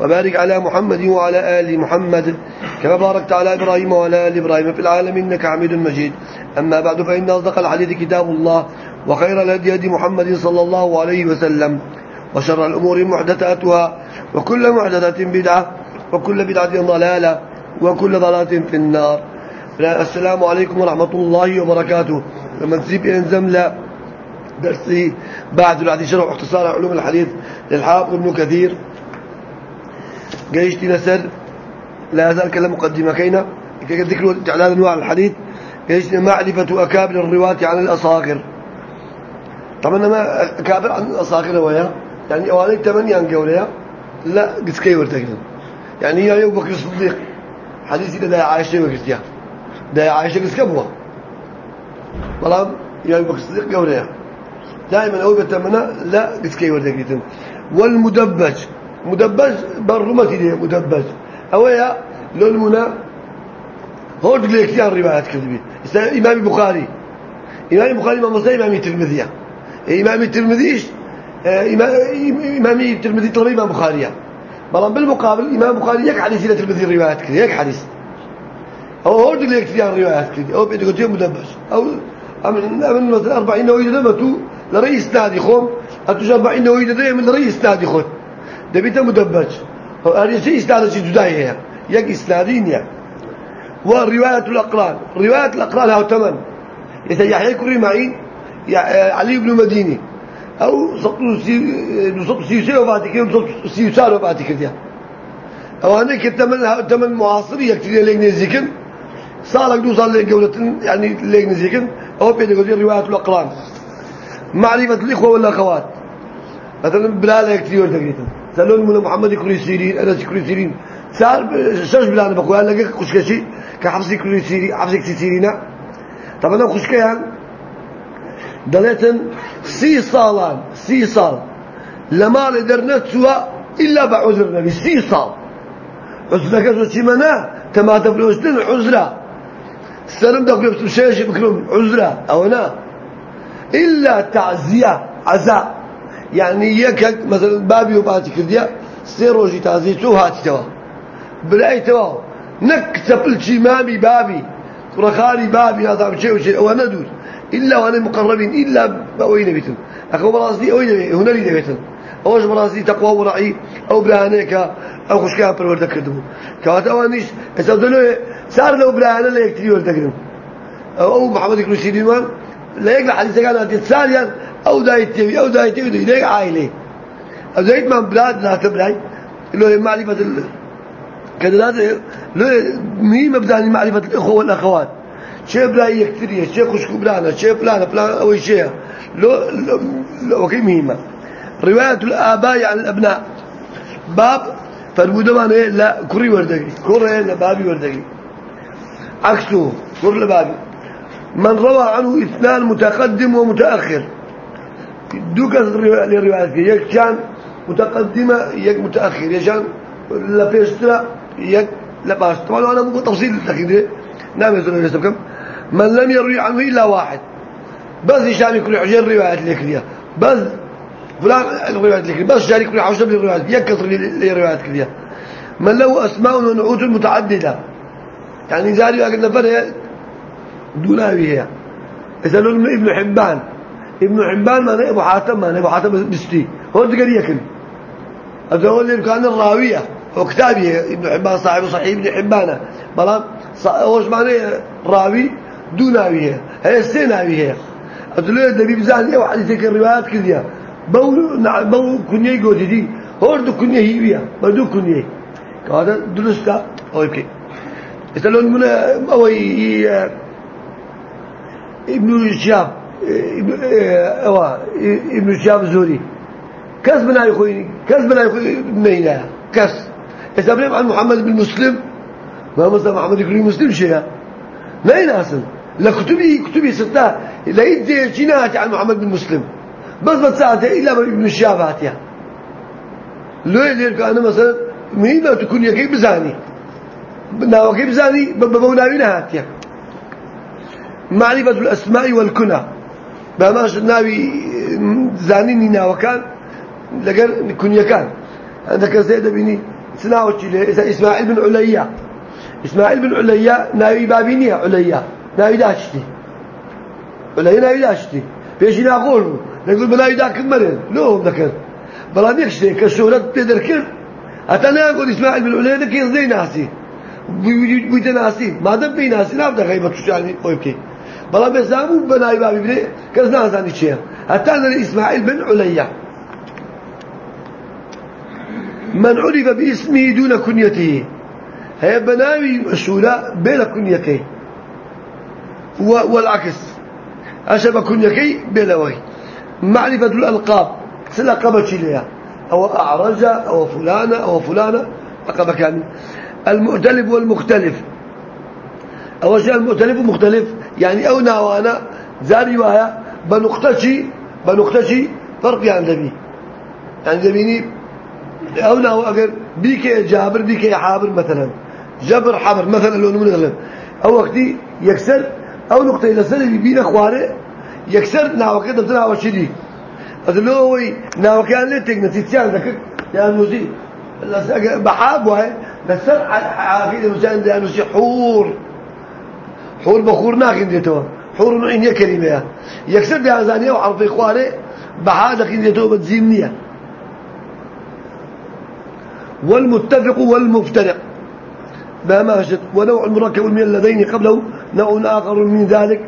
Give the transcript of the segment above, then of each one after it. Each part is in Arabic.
وبارك على محمد وعلى آل محمد كما باركت على إبراهيم وعلى آل إبراهيم في العالمين إنك حميد مجيد. أما بعد فإن أصدق الحديث كتاب الله وخير الهدي هدي محمد صلى الله عليه وسلم وشر الأمور محدثاتها وكل محدثة بدعة وكل بدعة ضلالة وكل ضلالة في النار. السلام عليكم ورحمة الله وبركاته. لما نسيب ينزم درسي بعد العدي شرح اختصار علوم الحديث للحافظ ابن كثير. جيشت نسر لا يزال كلام مقدمة كينا. ذكر تعلال أنواع الحديث جيشت معرفة أكابر الرواة عن الأصاغر. طبعا ما أكابر عن الأصاغر ويا يعني أوانيك تمني عن قولها لا قد كي ورتكلم يعني يا أبو بكر الصديق حديثي ده عائشة وكرتيا ده عائشة قد كبوة بلام يا أبو بكر الصديق دائما أول بتمنى لا قد كي ورتكلم والمدبج مدبج برمتي دي مدبج. أويا لو المنا هو تقول لك الروايات كذبي. إمام البخاري إمام البخاري ما مصدر إمام الترمذي إمام الترمذي إمام الترمذي طلب إمام البخاري بلان بالمقابل إمام البخاري يك حديث الترمذي الروايات كذي يك حديث. أو هو تقول لك الروايات كذي أو بيتقول مدبج. أو أمن أمن مثلا أربعين نويد نمتو لرئيس نادي خوم. أتوجه أربعين نويد من لرئيس نادي خوم دبيته مدبج. هذه شيء استعاد شيء جداية يك إسنادين يعني ورواية الأقران. رواية الأقران هو ثمن إذا يحيى كري معين علي بن مديني أو سقط سيوسي وبعد كده سقط سيوسار وبعد كده أو أنا كتمن تمن معاصر يكتير لين ذكر صالك دو صار لين جولة يعني لين ذكر أو بيدقوا رواية الأقران. معرفة الإخوة والأخوات مثلا بلال يكتير تقريبا سالون من محمد كل سيرين أنا كل سيرين. صار شش بلان بقول لك خشكشي كحفص كل سيرين حفص سيرين طبعا خشكيان دلتن سي صالان سي صال لما لدرنا سوا إلا بعذرنا بسي صال عذرك شو سيمنا تما تفلوستن عذرا. سلم دخل بسوشيش بكرم عذرا أو أنا إلا تعزية عزاء. يعني يك مثلا بابي وباتي كرديا سيروجي تازي تو هاتي توا. بلاي توا. نك سبل مامي بابي رخالي بابي هذا بشيء وشيء وأنا دور إلا وأنا مقربين إلا باوين بيتن أخو براسي اوين هنا لي بيتن أوش براسي تقوى ورعي أو برهانيك أو خشكا برورد كردو كواتا وانيش اسدلو صار لو برهانه لا يكتري ورد كردو أو محمد كل سيديمان لا يقلع حديث كان تتساليا أو دايتي أو دايتي ليك عائلة. أو زيت من بلاد لا تبلاي له معرفة. كذا لازم له مهم مبدأ معرفة الأخوة والأخوات. شيء بلا يكتري شيء خشك بلانا شيء فلان فلان أو شيء. لو لو مهمة. رواية الآباء عن الأبناء. باب فرموده معناه لا كوري وردقي. كوري لا بابي وردقي. عكسه كور بابي من روى عنه إثنان متقدم ومتأخر دوك الروايات يك كان متقدمة يك متأخر يجان لا بيسترا يك لا باس طبعا أنا مو تفصيل الأخير نعم يسألون يسألكم من لم يروي عنه إلا واحد. بس يشان يكون عجل الروايات الأخيرة بس فلان الروايات الأخيرة بس شان يكون عشر الروايات يكثر الروايات الأخيرة من له أسماء ونعوت متعددة. يعني زاري أقول نفر دوناوي هي. يسألون ابن حبان ابن حبان ما ابو حاتم ما ابو حاتم بستي. هو تقدر يكن. هذا هو اللي كان الراوية. وكتابي ابن حبان صاحب صحيح ابن حبان. بلان وش معناه راوي؟ دوناويه هي. السيناويه هذول دبيب زاني أو حديث الروايات كذا بو بو كنية جودي هو دو كنية هي بدو كنية. هذا درسته أوكي. يسألون من أو ابن شهاب. اوا ابن شهاب الزهري. كاس بنا يخويني كاس بنا يخوي نينا كاس. إذا عن محمد بن مسلم. ما مثلا محمد يكون مسلم شيء لا يناسن لكتبه كتبه ستة. لا يدي جنات عن محمد بن مسلم. بس بتساعته إلا ابن الشافاتيا لو يلير أنا مثلا مين ما تكون يكي بزاني. ناوكي بزاني ببوناوي نهاتيا معرفة الأسماء والكنى. بماش ناوي زانيني ناوكان لقر كنيا كان عندك زيد بني سناوتي إسماعيل بن عليا إسماعيل بن عليا ناوي بابينيا عليا ناوي داشتي عليا ناوي داشتي بيجي نقول نقول بناوي داك مرن لو ذكر بلا نكشتي كشهرة تقدر كل حتى أنا أقول إسماعيل بن عليا ذكي زي ناسي بيت ناسي ما دام بي ناسي نابدا غيبة يعني أوكي بلا بزامو بناوي بابي بني كز نازاني شيء حتى أنا إسماعيل بن عليا. من عرف باسمه دون كنيته. هي بناوي مشهورة بين كنيته. والعكس. أشبه كنيكي بلوي معرفة الألقاب. سلقبة لها أو أعرج أو فلانة أو فلانة لقب كامل. المؤتلف والمختلف. أول شيء المؤتلف والمختلف. يعني أو ناوانا زاري وهي بنختشي بنختشي فرق يعني ذبي يعني ذبيني أو ناو أجر بيك جابر بيك حابر مثلا. جبر حبر مثلا لو نمن أو وقتي يكسر أو نقطة إلى سنة بين أخواره يكسر ناو كده بتنا وشدي هذا لو هو ناو كان لتك نتيجة ذاك يا موزي بحاب وهاي نسر عقيدة مسان ده نسي حور. حور بخور ناكن ديتوا حور يا كلمة. يكسر ده أزانية وعرف إخوانه بحادك ديتوا بتزينية. والمتفق والمفترق. ما ماشت ونوع المركب من اللذين قبله نوع آخر من ذلك.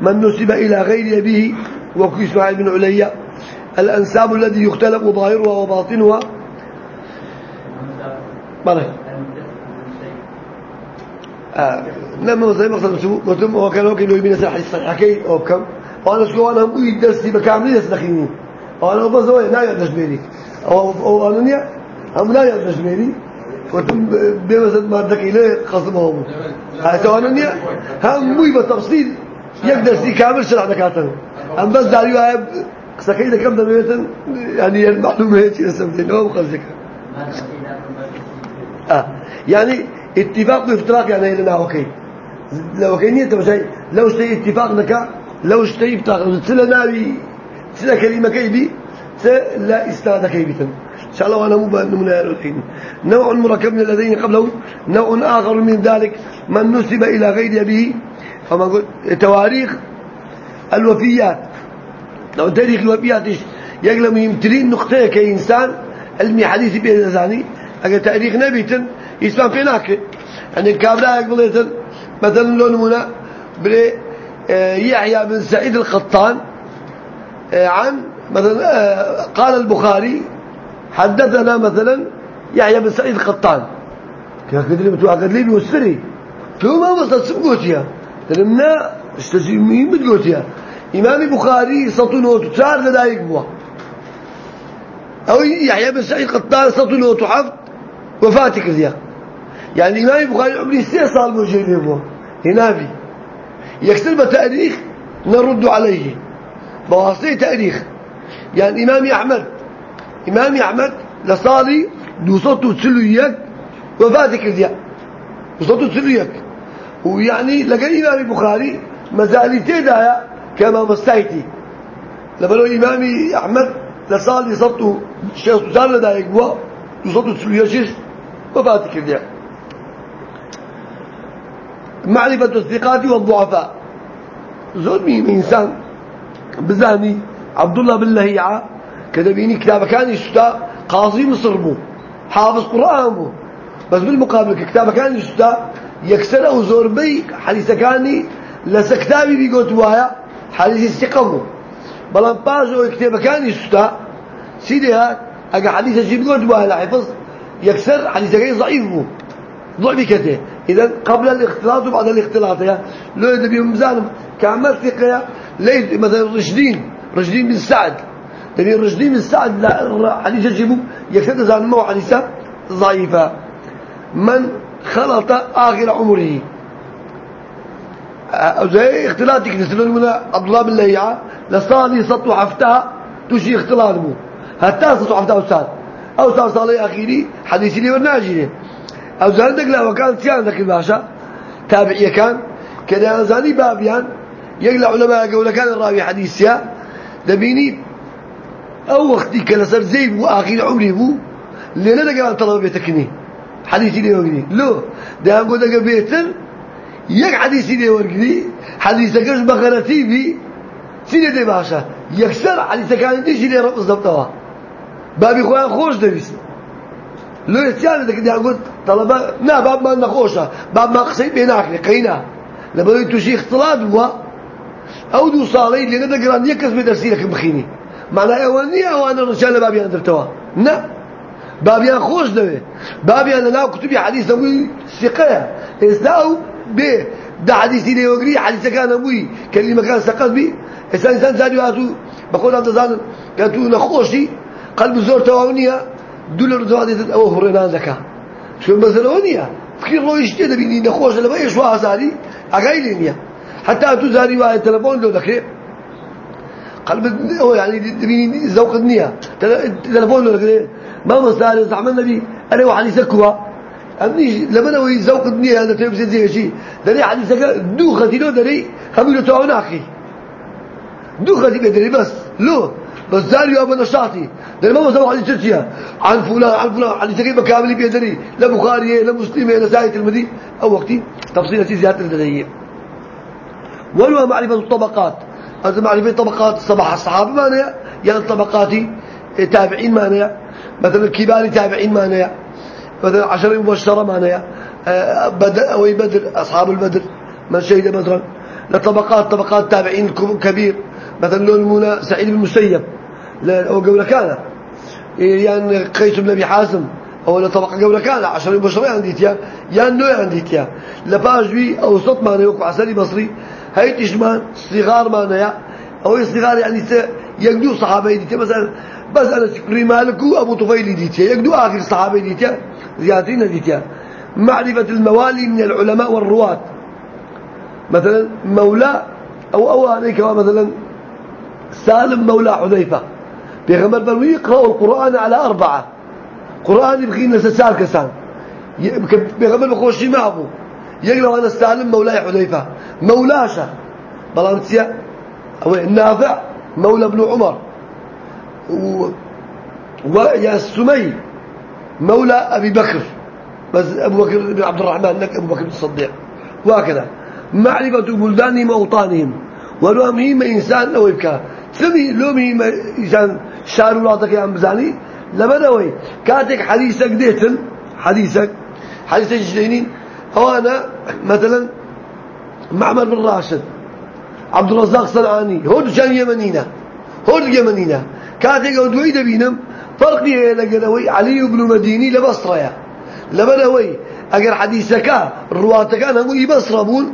من نسب إلى غير أبيه وكو إسماعيل بن عليا. الأنساب الذي يختلف ظاهرها وباطنها. آه. لما مثلا مثلا شو قلت لهم هو هو كانوا يبين سلاح الصحيح أو كم؟ وأنا شو أنا هم يدرسي بكامل يسلخيني وأنا بس هو لا يدرس بيني أو أو أنا هم لا يدرس بيني وتم بمثل ما بدك إليه خصمهم هاي سواء هم مو بالتفصيل يقدر سي كامل شرح دكاترة. هم بس داريو هاي سكيدة كم دميتن يعني المعلومة هيك يسمتين هو مخلصك آه يعني اتفاق وإفتراق يعني لنا أوكي. لو انت مش لو اشتي اتفاق لك لو اشتي افتراق سلا ناوي سلا كلمة كيبي لا استعاد كيبتن إن شاء الله وأنا مو من الحين نوع مركب من الذين قبله نوع آخر من ذلك من نسب إلى غير أبيه. فما قلت تواريخ الوفيات. لو تاريخ الوفيات يقلم يمتلين نقطة كإنسان علمي حديثي بين الزاني. أجل تاريخ نبيتن إسلام في ناك يعني الكابراء يقبليتن مثلا لون بري آه، يحيى بن سعيد القطان آه، عن مثلا آه، قال البخاري حدثنا مثلا يحيى بن سعيد القطان. كذلك بتوع قدلين والسري تو ما وصل سبقوتيا لمنا مين بتقوتيا إمام بخاري سطنه تسار لدايق بوا أو يحيى بن سعيد قطان سطنه تحفظ وفاتك ذيك يعني إمام بخاري عمري سي صار موجود بوا هنا في يكسر بتأريخ نرد عليه. بواسطة تأريخ. يعني إمام أحمد إمام أحمد لصالي دوسطو تسلويك وفاتك ذيك دوسطو تسلويك ويعني لقى إمام البخاري مزالي تيدا كما مستهتي لما لو إمامي أحمد لصالي صبتو شيخ تسال لدايك بوا دوسطو تسلويك وفاتك ذيك معرفة الثقات والضعفاء. زود إنسان بزاني عبد الله بن لهيعة كذا بيني كتابة كان يشتا قاضي مصر بو حافظ قرآن بو. بس بالمقابل كتابة كان يشتا يكسر أو زوربي حديث كاني لسكتابي بيقوت وايا حديث استقامه بلان باجو كتابة كان يشتا سيدي هات حديث شي بيقوت وايا حفظ يكسر حديث كان ضعيف بو. ضعف كته إذا قبل الاختلاط وبعد الاختلاط يا. لو يدبي مزانم كعمل ثقة ليس مثلا رشدين رشدين بن سعد. يعني رشدين بن سعد حديث يجيبه يكتب زان ما حديثة ضعيفة. من خلط آخر عمره. زي اختلاطك نسلون من عبد الله بن لهيعة لصالي سطو حفتها تشي اختلاط بو. حتى سطو حفتها أستاذ. أو صار صالي أخيري حديثي لي ورناجي أو زاندك لا وكان تيان ذاك الباشا تابعية كان كان زاني بابيان يقلع علماء قول كان الراوي حديثيا دبيني أو وقتي كلا صار زيد وآخر عمري بو أنا قال طلب بيتكني حديثي لي وقني لو ده أقول لك بيتن يك حديثي لي وقني حديثك إيش بخرتي بي سيدي دي باشا يكسر حديثك كان ديش لي رب ضبطوا بابي خوان خوش دبيس لو يتيان ذاك دي أقول طلبة نا باب ما نخوشة باب ما قصيد بيناك قينا لما يتوشي اختلاط هو. أو دو صالي اللي ندا قرآن يكس بدرسيلك بخيني معناه أولني أو أنا رجال بابي أنا درتوا نا. بابي أنا خوش دوي. بابي أنا لا كتبي حديث أبوي ثقة. إزاو به ده حديثي لي وقري حديث كان أبوي كلمة كان سقط بي. إنسان إنسان زادوا هاتو بقول أنت زان قالتوا نخوشي. قلب زور توانية. دولار زوادي أو فرنا ذكاء شو مثلا ونيا فكر لو يشتي بيني نخوش لما إيش واسالي أقايلين حتى أتو زاري واحد تلفون لو ذكر قلب هو يعني بيني ذوق النية تلفون لو ذكر ما مصاري زعما النبي أنا واحد يسكوا أمني لما أنا ذوق النية هذا تبي زي شيء دري حد يسكوا دو ختيلو دري تعاون أخي دو ختيلو دري بس لو بس زاري أبو نشاطي ده ما مسوي حديث تشيا عن فلان عن فلان حديث كيف كامل بيدري لا بخاري لا مسلم لا سائر المدي. أو وقتي تفصيل زيادة الدنيا ولو معرفة الطبقات. هذا معرفة طبقات صباح الصحابة ما نيا يعني طبقات تابعين ما نيا مثلا الكبار تابعين ما نيا مثلا عشر مبشرة نيا آه، بدر أو بدر أصحاب البدر. من شهد بدرا. لطبقات طبقات تابعين كبير. مثلا لون المولى سعيد بن المسيب أو قبل كان يعني قيس بن أبي حازم أو لطبقة قبل كان عشر مبشرة عندي تيا. يعني نوع عندي تيا. لباجوي أو صوت ما نيوك عسلي بصري. هاي تشمان صغار ما نيا أو صغار يعني يقدو صحابي ديتيا مثلا بس أنا سكري مالك وأبو طفيل ديتيا يقدو آخر صحابي ديتيا زيادتين ديتيا معرفة الموالي من العلماء والرواة. مثلا مولى أو أو عليك مثلا سالم مولى حذيفة. بيغمر بل يقرأ القرآن على أربعة. قرآن يبغي نسسال كسان. بيغمر بخوشي معه يقرأ أنا سالم مولاي حذيفة. مولاشة. بلانسيا أو النافع مولى ابن عمر. و... ويا السمي مولى أبي بكر. بس أبو بكر بن عبد الرحمن لك أبو بكر الصديق. وهكذا. معرفة بلدانهم وأوطانهم. ولو مهم إنسان أو يبكى سمي لو مهم إنسان شار ولاتك يا بزاني لما نوي كاتك حديثك ديتن حديثك حديثك جدينين أو أنا مثلا معمر بن راشد عبد الرزاق صنعاني هود كان يمنينا هود يمنينا كاتك ودوي دبينم فرقي لقنوي علي بن مديني لبصرة لما نوي أجر حديثك رواتك أنا مو يبصر بون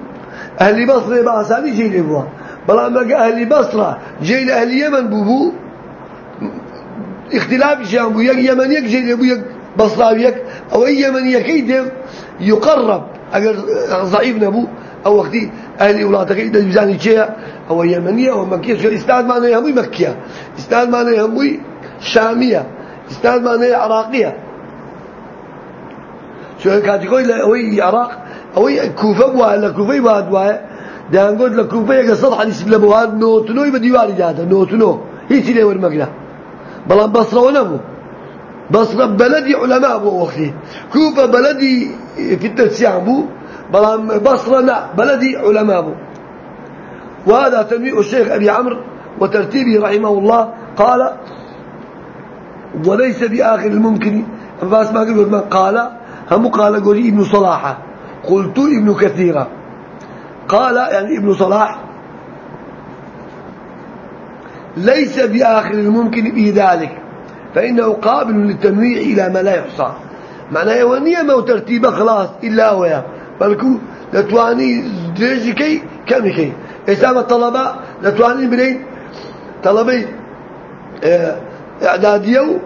أهل بصرة بأساني جيل لبوا بلا ما أهل بصرة جيل أهل يمن بوبو اختلاف جامو يك يمن يك جيل يبو يك بصراوي يك أو أي يمن يكيد يقرب أجر ضعيف نبو أو وقتي أهل أولادك إذا يزاني شيء أو يمنية أو مكية شو استاد معناه يهمي مكية استاد معناه يهمي شامية استاد معناه عراقية شو كاتي كوي أو عراق أو كوفة ولا كوفة واد واد ده نقول لك كوفة يقصد حديث لبوان نوتنو يبدي واري جاده نوتنو. هي تلي ورمقنا بلان بصرة ونبو بصرة بلدي علماء أبو وقتي كوفة بلدي في التسيع أبو بلان بصرة لا بلدي علماء أبو وهذا تنويع الشيخ أبي عمرو وترتيبه رحمه الله. قال وليس بآخر الممكن. فاس ما ما قال. هم قال قولي ابن صلاح. قلت ابن كثيرة. قال يعني ابن صلاح ليس بآخر الممكن بذلك فإنه قابل للتنويع إلى ما لا يحصى. معناه ونية ما ترتيبه خلاص إلا هو بلكو لتواني درجكي كمكي إسامة الطلبة لتواني بنين طلبي آه إعدادية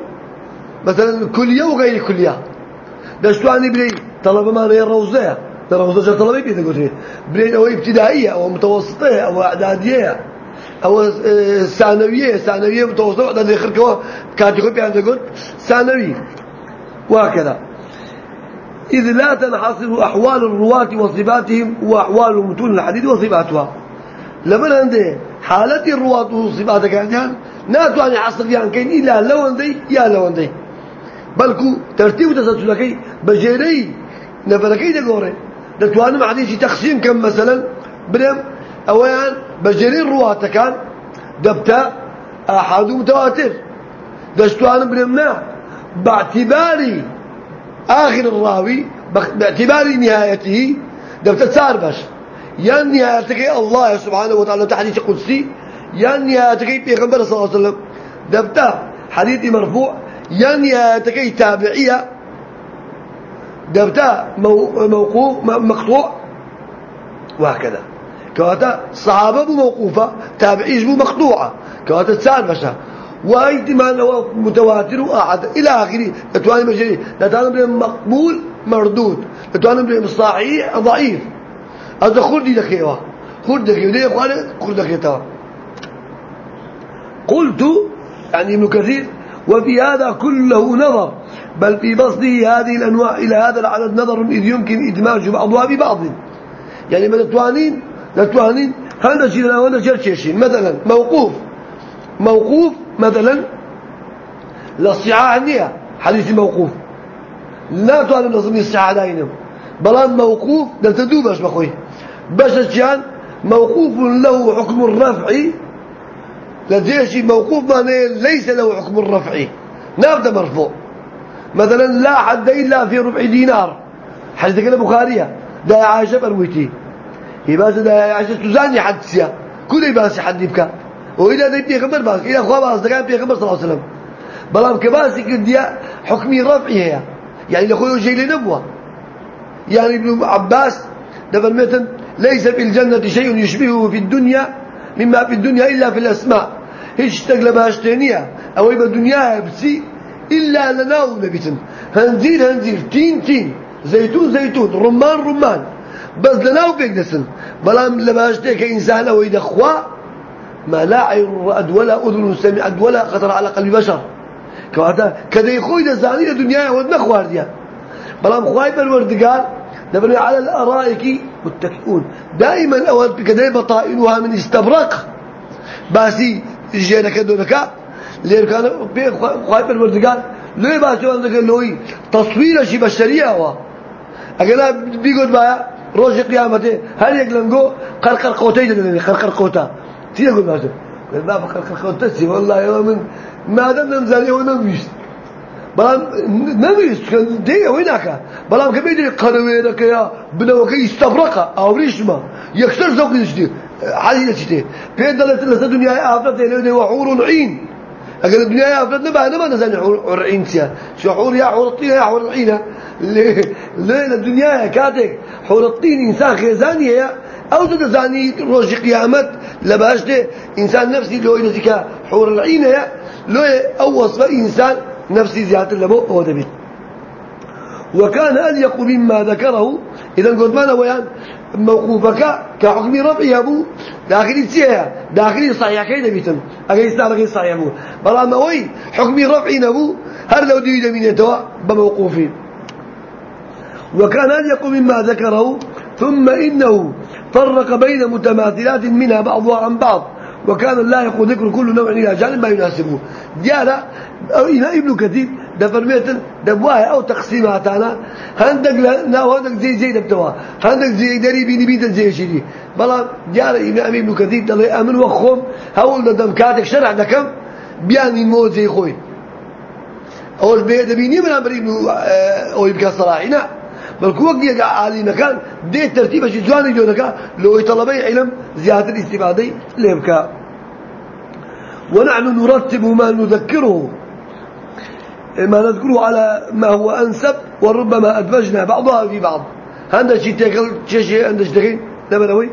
مثلا كلية وغير كلية. دشتواني بنين طلبة ما هي الروزية دراسة طلبي بيتا قلت برين أو ابتدائية أو متوسطية أو إعدادية أو آه، ثانوية. ثانوية متوسطة إعدادية آخر كوا كاتيكو بيان تقول ثانوي. وهكذا. إذ لا تنحصر أحوال الرواة وصفاتهم وأحوال متون الحديث وصفاتها. لمن عنده حالة الرواة وصفاتها كان ناتو عن حصر يعني كين إلا لو عندي يا لو عندي. بلكو ترتيب تسلسلكي بجيري. نفركي دقوري دتوانم حديثي تقسيم كم مثلا برم أوان بجري الرواة كان دبتا أحد متواتر. دشتوان برمنا باعتبار آخر الراوي باعتبار نهايته دبتا تسار باش يا نهايتك الله سبحانه وتعالى تحديث قدسي يا نهايتك بيغمبر صلى الله عليه وسلم دبتا حديث مرفوع يا نهايتك تابعية دبتا موقوف مقطوع وهكذا. كواتا صحابة موقوفة تابعيش مقطوعة. كواتا تسأل بشا واحتمال هو متواتر وأحد؟ إلى آخره. لتواني مجري لتواني بهم مقبول مردود. لتواني بهم صحيح ضعيف. هذا خردي لكيوا خرد لكيوا ليه أخواني؟ خرد لكيوا قلت يعني ابن كثير وفي هذا كله نظر. بل في بسطه هذه الأنواع إلى هذا العدد نظر إذ يمكن إدماج بعضها ببعض. يعني من التوانين التوانين هذا شيء هذا شيء؟ مثلا موقوف. موقوف مثلا للصحاح النية. حديث موقوف. لا تعلم لازم الصحاح داينم بلان موقوف ده تدوبش بخوي. باش الشان موقوف له حكم الرفع. لديش موقوف معناه ليس له حكم الرفع. نافذ مرفوع. مثلا لا حد إلا في ربع دينار. حديث كده بخارية ده عائشة برويتي. هي بس ده عائشة تزاني حدثيا كل يباس حد يبكى. وإذا ده بيغمبر باس إذا خوا باس ده كان بيغمبر صلى الله عليه وسلم. بلام كباسي كديا حكمي رفعي يعني لأخوه جاي لنبوة. يعني ابن عباس ده مثلا ليس في الجنة شيء يشبهه في الدنيا مما في الدنيا إلا في الأسماء. هيش تقلب هاشتانية أو يبقى الدنيا بسي. إلا لناو نبيتن هنزير هنزير تين تين. زيتون زيتون. رمان رمان. بس لناو بيقدسن بلام لباشتك إنسان أو يدخوا ما لا عين رأد ولا أذن سمعت ولا خطر على قلب بشر. كواتا كذا يخوي دزاني الدنيا ودنا خوارديا. بلام خواي بالوردقال نبني على الأرائك متكئون. دائما أول كذا بطائنها من استبرق. باسي جينا دونك ليه كان خواي بالوردقال ليه باسي عندك لوي تصوير شي بشرية هو أقلا بيقول بقى روز قيامته هل يقلنقو قرقر قوتي دلني قرقر قوتا. تيجي يقول باسي ما قرقر قوتي والله يوم ما دام نمزل يوم نمشي بلام نميز كان دي وينك بلام كبير قنوينك يا بنوكي استبرقة أو ريشما يكسر زوج نشتي حالي نشتي في دلت لسه الدنيا أفرت إلى وحور عين أقول الدنيا أفرت نبى نبى نزل حور عين سيا شو حور يا حور الطين يا حور العين ليه؟ الدنيا كاتك. حور الطين إنسان خزاني هي أو تزاني روج قيامت. لباشته إنسان نفسي لو ينزك حور العين هي لو أو وصف إنسان نفسي زيادة لبو هو دبيت. وكان أليق مما ذكره. إذا قلت ما ويان موقوفك كحكم رفعي أبو داخلي تسيها داخلي صحيح كي دبيتم أغير استعلقي صحيح أبو بلا ما وي حكم رفعي نبو هل لو ديد من يتوى بموقوفين. وكان أليق مما ذكره ثم إنه فرق بين متماثلات منها بعضها عن بعض. وكان اللائق ذكر كل نوع إلى جانب ما يناسبه. جاء إلى ابن كثير ده فرميتن دبواه أو تقسيمات أنا هندق لا هندق زي زي دبتوا هندق زي دري بيني بيت زي شيء بلا جاء إمام ابن كثير ده أمن وخم هقول دم كاتك شرع دكم بيان الموت زي خوي. أول بيت بيني من أمر ابن أو يبقى صراحنا بل كوك يقع عالي مكان دي ترتيب شي جواني جونك لو يطلبي علم زيادة الاستفادة ليبكى. ونحن نرتب ما نذكره. ما نذكره على ما هو أنسب وربما أدمجنا بعضها في بعض هذا شيء تقل شيء عند اشتغل نبنوي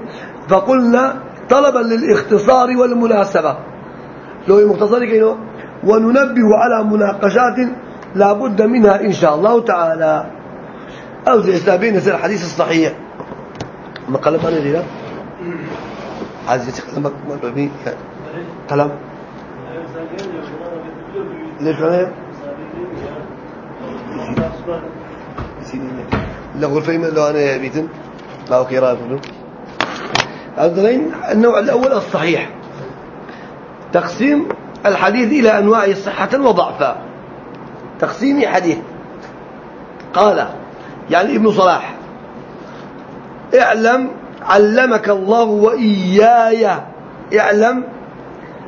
فقلنا طلبا للاختصار والمناسبة لو مختصر كينو وننبه على مناقشات لا بد منها إن شاء الله تعالى أو زي سابين الحديث الصحيح ما قلم أنا ليلة عزيزي قلمك ما قلم ليش ما لو أنا بيتن ما هو قراءة هذين النوع الأول الصحيح. تقسيم الحديث إلى أنواع صحة وضعفا. تقسيم حديث. قال يعني ابن صلاح اعلم علمك الله وإياي. اعلم.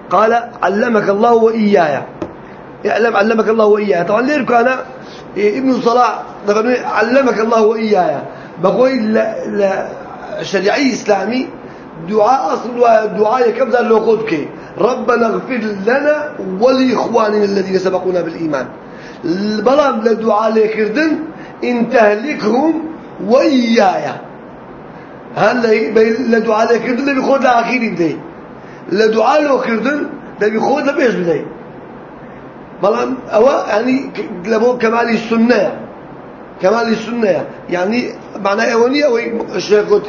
قال علمك الله وإياي. اعلم علمك الله وإياي. طبعا ليه كان ابن صلاح علمك الله وإياي. بقول لا شريعي إسلامي دعاء أصل دعاء كبدا لو ربنا اغفر لنا ولإخواننا الذين سبقونا بالإيمان. بلام لدعاء لكردن إن تهلكهم وإياي. هلا لدعاء لكردن اللي بيخود لأخير بدي لدعاء لكردن اللي بيخود لبيش بدي بلام أو يعني لبو كمال السنة. كمال السنة. يعني معناه أولية أو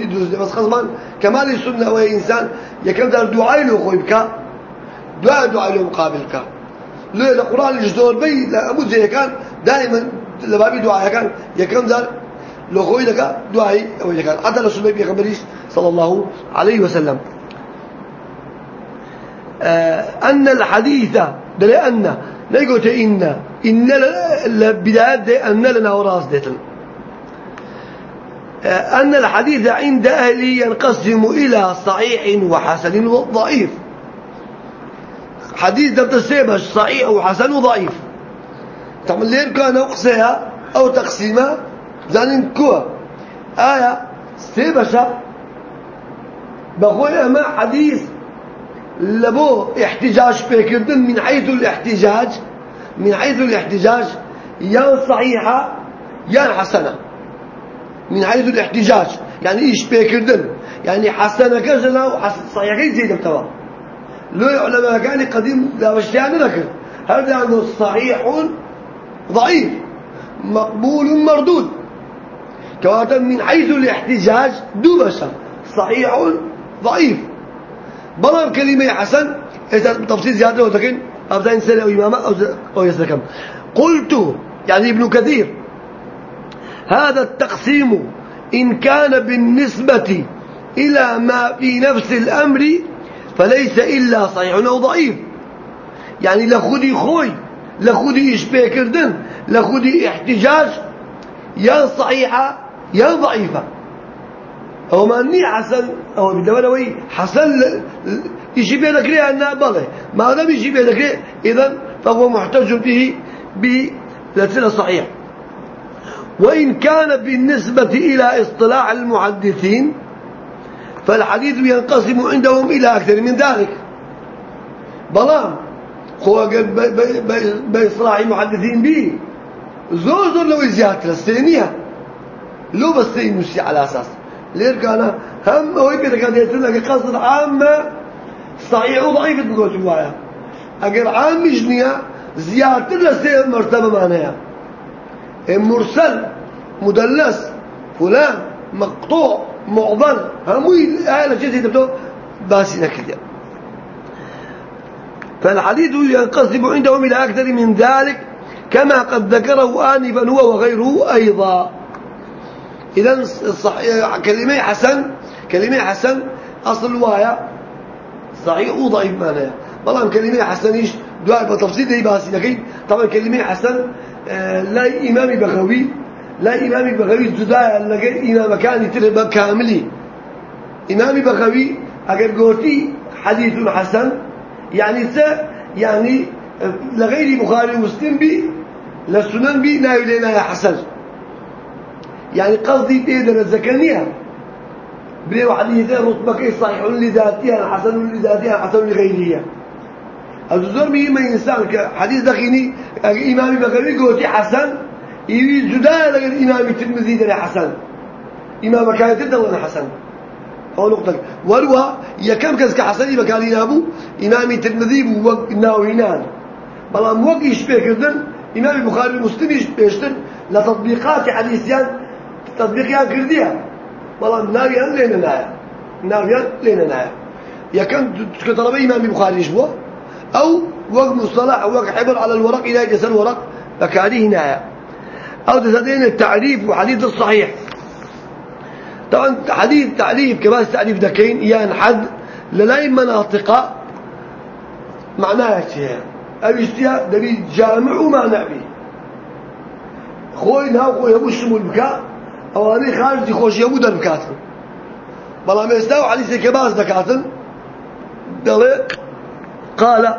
يدوز بس خصمان كمال السنة أو إنسان يكمل دعاء له خويبك دعاء دعاء له مقابلك لا القرآن الجدور بي أبو زي كان دائما لبابي دعاء كان يكمل دار لو خوي لك دعاء أو كان. حتى لو سلبي خبريش صلى الله عليه وسلم. آه أن الحديث لأن لا يقول إن إن البدايات أن لنا وراس ديتن آه، أن الحديث عند أهلي ينقسم إلى صحيح وحسن وضعيف. حديث ده تسيبش صحيح وحسن وضعيف. طبعا ليه كان أقصيها أو تقسيمها؟ زانين كوا آية سيبشا بقول أما حديث لبو احتجاج بكردن من حيث الاحتجاج من حيث الاحتجاج يا صحيحة يا حسنة. من حيث الاحتجاج يعني إيش بيكردن؟ يعني حسنة كذا وحسن صحيح كي زيد لو علماء كان قديم لا بشتيان ذكر هذا يعني صحيح ضعيف مقبول مردود. كواتا من حيث الاحتجاج دو بشر صحيح ضعيف. بلام كلمة حسن. إذا تفصيل زيادة وتكن أبدا سنة أو إمامة أو, أو يسلكم قلت يعني ابن كثير هذا التقسيم إن كان بالنسبة إلى ما في نفس الأمر فليس إلا صحيح أو ضعيف. يعني لخدي خوي لخدي إشبه كردن لخدي احتجاج يا صحيحة يا ضعيفة. أو ما أني حسن أو بدولوي حسن يجيب ليه أنها بغي ما دام لك ليه إذا فهو محتج به بلسنة صحيح. وإن كان بالنسبة إلى اصطلاح المحدثين فالحديث ينقسم عندهم إلى أكثر من ذلك. بلام هو بإصلاح المحدثين به. زور لو زيادة السينية لو بس على أساس. قال؟ هم هو يبي تقدر لك قصد عامة صحيح وضعيف تقول جوايا أجر عام جنيا زيادة لسه مرتبة معناها. مرسل مدلس فلان مقطوع معضل هموي هذا شيء تبدو باسي كده. فالحديث ينقسم عندهم إلى أكثر من ذلك كما قد ذكره آنفا هو وغيره أيضا. إذا كلمة حسن كلمة حسن أصل الواية صحيح وضعيف معناها بلان كلمة حسن إيش؟ دعاء بتفصيل دي باسي لكن طبعا كلمة حسن آه، لا إمام بغوي لا إمام بغوي جدا لقى إمام كان يتربى كاملي. إمام بغوي أجر قوتي حديث حسن يعني س يعني آه، لغير بخاري ومسلم بي للسنن بي نايو لنا يا حسن. يعني قصدي بيدنا الزكانية بلي وحديث رتبة صحيح لذاتها حسن لذاتها حسن لغيرها الزور مي ما إنسان حديث دخيني إمام بغوي قوتي حسن يوي جدا لغير إمام الترمذي ده حسن. إمام كانت تدلنا حسن. أو نقطة. وروا يكم كذا حسن بكالي أبو إمام الترمذي ناوينان بلا موقع يشبه كردن إمام البخاري مسلم يشبهشتن لتطبيقات حديثيان تطبيقيان كرديها بەڵام ناویان لێنە نایە ناویان لێنە نایە یەکەم کە طلبە ئیمامی بخاریش بووە ئەو وەک مصطلح وەک حبر على الورق إلى جسر ورق بكاريه نايا أو تسدين التعريف وحديث الصحيح. طبعا حديث تعريف كمان تعريف دكين يعني حد للاي مناطق معناها شيء أو اشتياء دبي جامع معنى به. خوي ناو خوي هبو الشمول بكاء أواني خارج خوش يبو در بكاتن بلا ما يستاو حديث كباز دكاتن دلق قال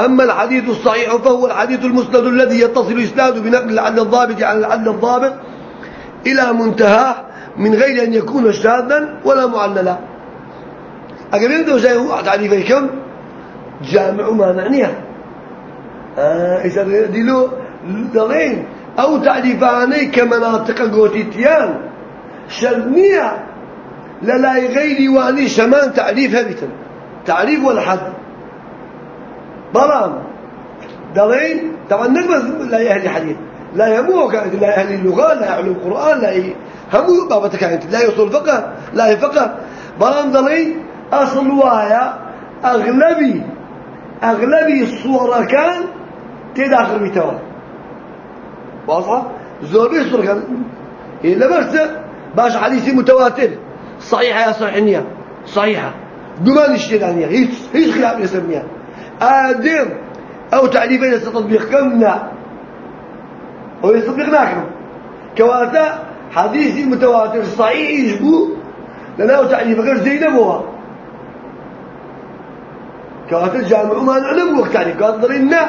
أما الحديث الصحيح فهو الحديث المسند الذي يتصل إسناده بنقل العدل الضابط عن العدل الضابط إلى منتهاه من غير أن يكون شاذا ولا معللا. أقول عنده زي تعريفي كم جامع ما معنيه آه إذا دلو دلين. أو تعريفاني كمناطق قوتيتيان شرنية للا غير واني شمان تعريف هبتا تعريف والحد. بلام دلين طبعا نقبل لا يهلي حديث. لا يمو كانت لا يهلي اللغة لا يعلم القرآن لا. همو بابتك كانت لا يوصل فقه لا يفقه. بلام دلين أصل وايا. أغلبي. أغلبي الصورة كان تداخل بتوا واضحة زور الصورة كان إلا بس باش حديثي متواتر صحيحة يا صحيحة صحيحة دمان الشيطانية هيش هيش خلاف يسميها آدم أو تعريفين يستطبيق كمنا أو يستطبيق ناكم كواتا حديثي متواتر صحيح يجبو لأنه تعريف غير زينب هو كواتا الجامع ما نعلم وقت تعريف كواتا ضرينا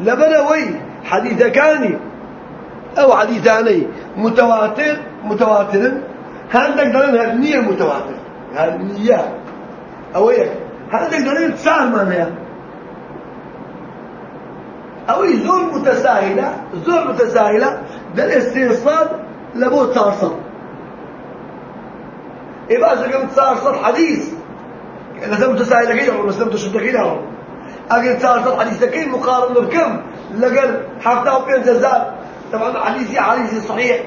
لبنوي حديث كاني أو حديثاني متواتر متواتر هندك دلين هرنية متواتر. هرنية أو إيه هندك دلين تسعر معناها أو زور متساهلة زور متساهلة. ده الاستنصاد لبو تارصد. إيه بقى قلت تارصد حديث. لازم متساهلة كده ولا مسلم تشد كده أجل تارصد حديث كين مقارن بكم لقل حتى وبين جزال طبعا حديثي حديثي صحيح.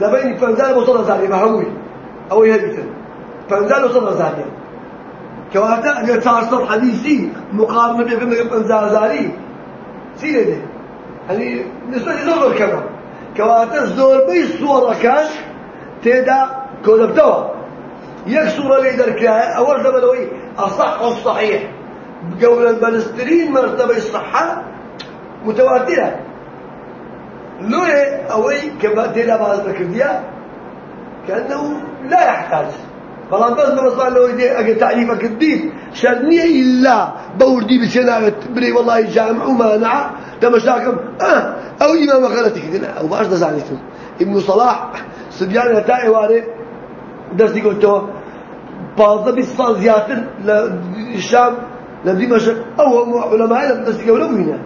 لبين فنزال وصل زاني بهوي أو يهبتن فنزال وصل زاني كواتا أجل تارصد حديثي مقارن بكم فنزال زاني سيرة ده يعني نسبة زور كمان كواتا زور بي صورة كان تيدا كودبتوا يك صورة لي دركها أول زمنوي أصح الصحيح قولا بلسترين مرتبة الصحة متواترة. لوي أوي كما تيدا بعض بكرديا كأنه لا يحتاج. بلان بس ما صار له يدي أجي تعريفك الدين شرنية إلا بوردي بسنة بري والله جامع ومانع تمشاكم آه أو إمام غلطي كده أو باش دزعنيتم ابن صلاح سبيان تاعي وارد درسي قلته بعض بيصال زياتر للشام لدمشق أو علماء لم قولوا هنا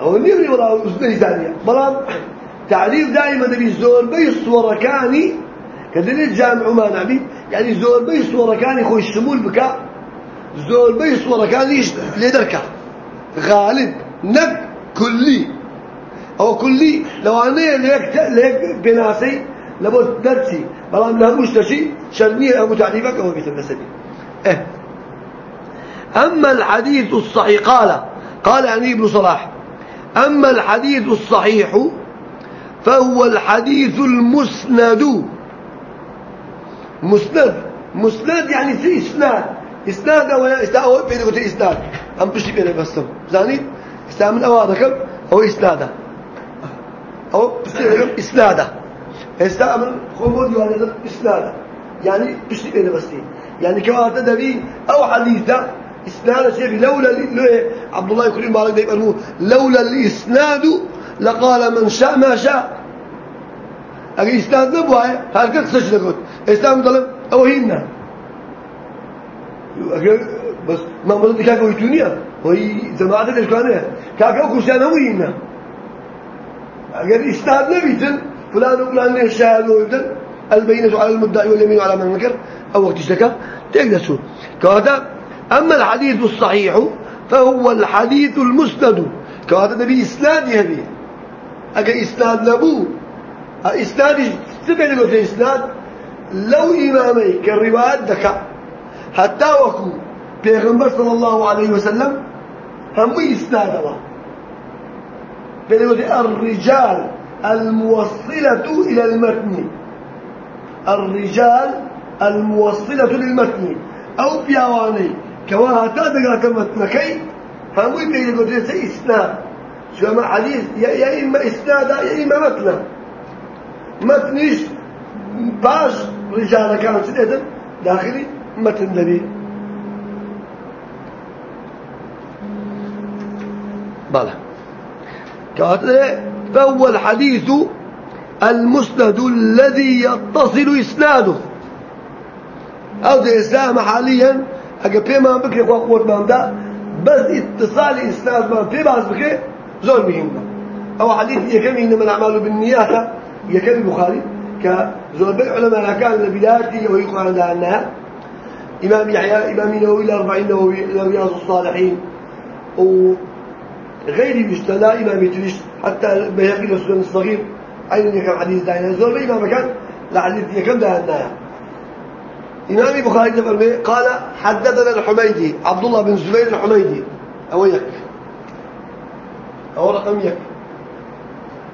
أو نيري ولا أسبوعي ثانية. بلان تعريف دائما دبي زور بي الصورة كاني كدليل جامع مانع بي يعني زور بي صورة كان يخوي الشمول بكا. زور بي صورة كان يش لدركا غالب. نك كلي. أو كلي. لو أنا ليك ليك بناسي لابد درسي. بلان لا مشتشي. شرنية أبو تعريفك أو بيتمسدي إيه. أما الحديث الصحيح قال. قال يعني ابن صلاح. أما الحديث الصحيح فهو الحديث المسند. مسند. مسند يعني في إسناد. إسناد ولا إسناد؟ بين قلت إسناد. أم بشي بين بس. زاني إسناد من أوادك أو إسنادا أو إسنادا إسناد من خمود يعني إسنادا يعني بشي بين بس. يعني كما تدري أو حديثة. إسناد شيء لولا عبد الله يكرم بارك ده يقولوا لولا الإسناد لقال من شاء ما شاء. أجي إسناد نبوة هركت سجل قلت؟ إسلام ظلم أو هنا بس ما مرضي كاكو يتونيا وهي جماعة الإشكالية كاكو كرسيان هو هنا أجل إسناد نبيتن فلان وفلان الشاهد ويبدن البينة على المدعي واليمين على من منكر أو وقت اشتكى تقدسوا كهذا أما الحديث الصحيح فهو الحديث المسند. كهذا نبي إسناد يهدي أجل إسناد نبو إسناد سبع لغة إسناد. لو إمامي كالروايات دكا. حتى وكو بيغمبر صلى الله عليه وسلم هم إسناد الله. الرجال الموصلة إلى المتن. الرجال الموصلة للمتن. أو بيواني. كواهتا دقات متنكي هم بيقولوا إسناد؟ شو ما حديث يا إما إسناد يا إما متن متنش باش رجال كانت سيدة داخلي متن لبي بلى فهو الحديث المسند الذي يتصل إسناده. أو ده إسلام حاليا بكي قوة ما ده بس اتصال ما في بعض بكي زور مهم أو حديث يكمل إنما الأعمال بالنيات يكمل البخاري كزور بيع علماء كان لبدايته ويقال عنها إمام يحيى إمام نووي الأربعين نووي رياض الصالحين وغير مجتلى إمام تريش حتى بيهقي السنن الصغير أين يكن حديث دائنا زور إمام كان لحديث يكم دائنا إمام البخاري تفرمي قال حدثنا الحميدي عبد الله بن زبير الحميدي. أو يك أو رقم يك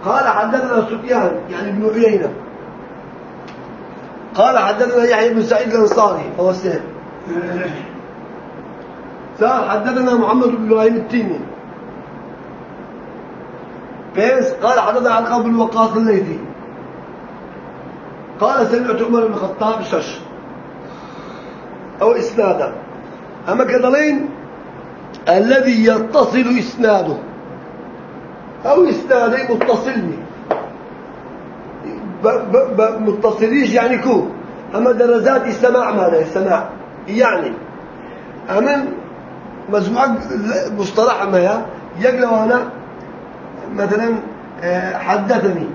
قال حدثنا سفيان يعني ابن عيينة. قال حدثنا يحيى بن سعيد الأنصاري هو السهل. صار حدثنا محمد بن إبراهيم التيمي. بيس قال حدثنا علقمة بن وقاص الليثي. قال سمعت عمر بن الخطاب شش. أو إسنادا أما كذلين الذي يتصل إسناده. أو إسنادي متصلني. متصليش يعني كو. أما درجات السماع ماذا السماع. يعني. أمن مجموعة مصطلح ما يقلو أنا مثلا آه، حدثني.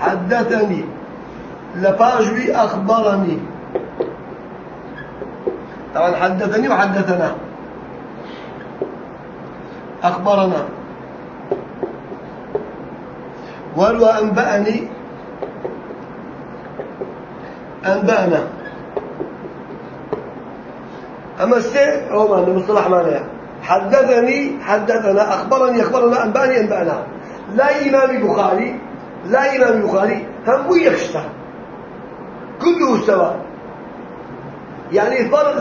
حدثني. لباجوي أخبرني. طبعا حدثني وحدثنا. أخبرنا. وروى أنبأني. أنبأنا. أما السيء هو مصطلح معناه. حدثني حدثنا. أخبرني أخبرنا. أنبأني أنبأنا. لا إمام بخاري لا إمام بخاري. هم يخشى كله سواء يعني فرق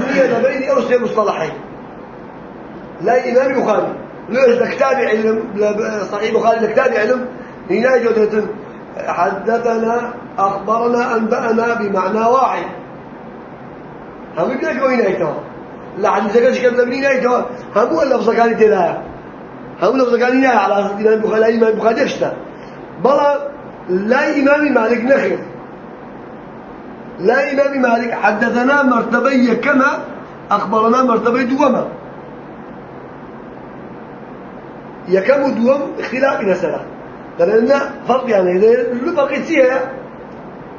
بين أوسع مصطلحين. لا إمام بخاري. ليش لكتاب علم صحيح بخاري لكتاب علم هنا جودة حدثنا أخبرنا أنبأنا بمعنى واحد. هم يبدأ وين أيتوا لا حديث كذا كذا من أيتوا هم اللفظ كان تلا هم كان هنا على إمام بخاري إمام بخاري يشتا بلا لا إمام مالك نخر لا إمام مالك حدثنا مرتبية كما أخبرنا مرتبة دوما. يكم دوم خلاف نسلا. لأن فرق يعني اللي فرق سيها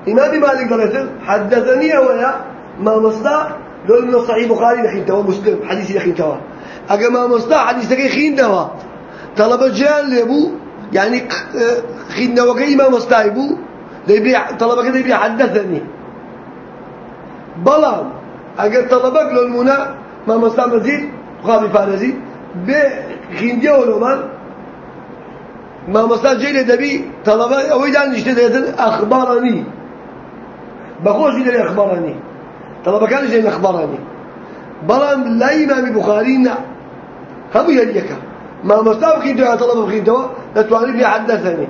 إمام مالك قالت حدثني ويا ما مصدع لو من صحيح بخاري لخين توا مسلم حديثي لخين توا أجا ما مصدع حديث لخين خين توا طلب جال لبو يعني خين نوكي ما مصدع يبو ليبيع طلب كده حدثني. بلان أجا طلبك لو المنى ما مصدع مزيد بخاري فارزي بخيندية ولومان ما مصدر جيل دبي طلبة أوي دان اشتديتن أخبرني بخوش لي أخبرني طلبة كان جيل أخبرني بلان لا إمام بخارينا هم يليك ما مصدر خيندية طلبة خيندية لا تواني لي حدثني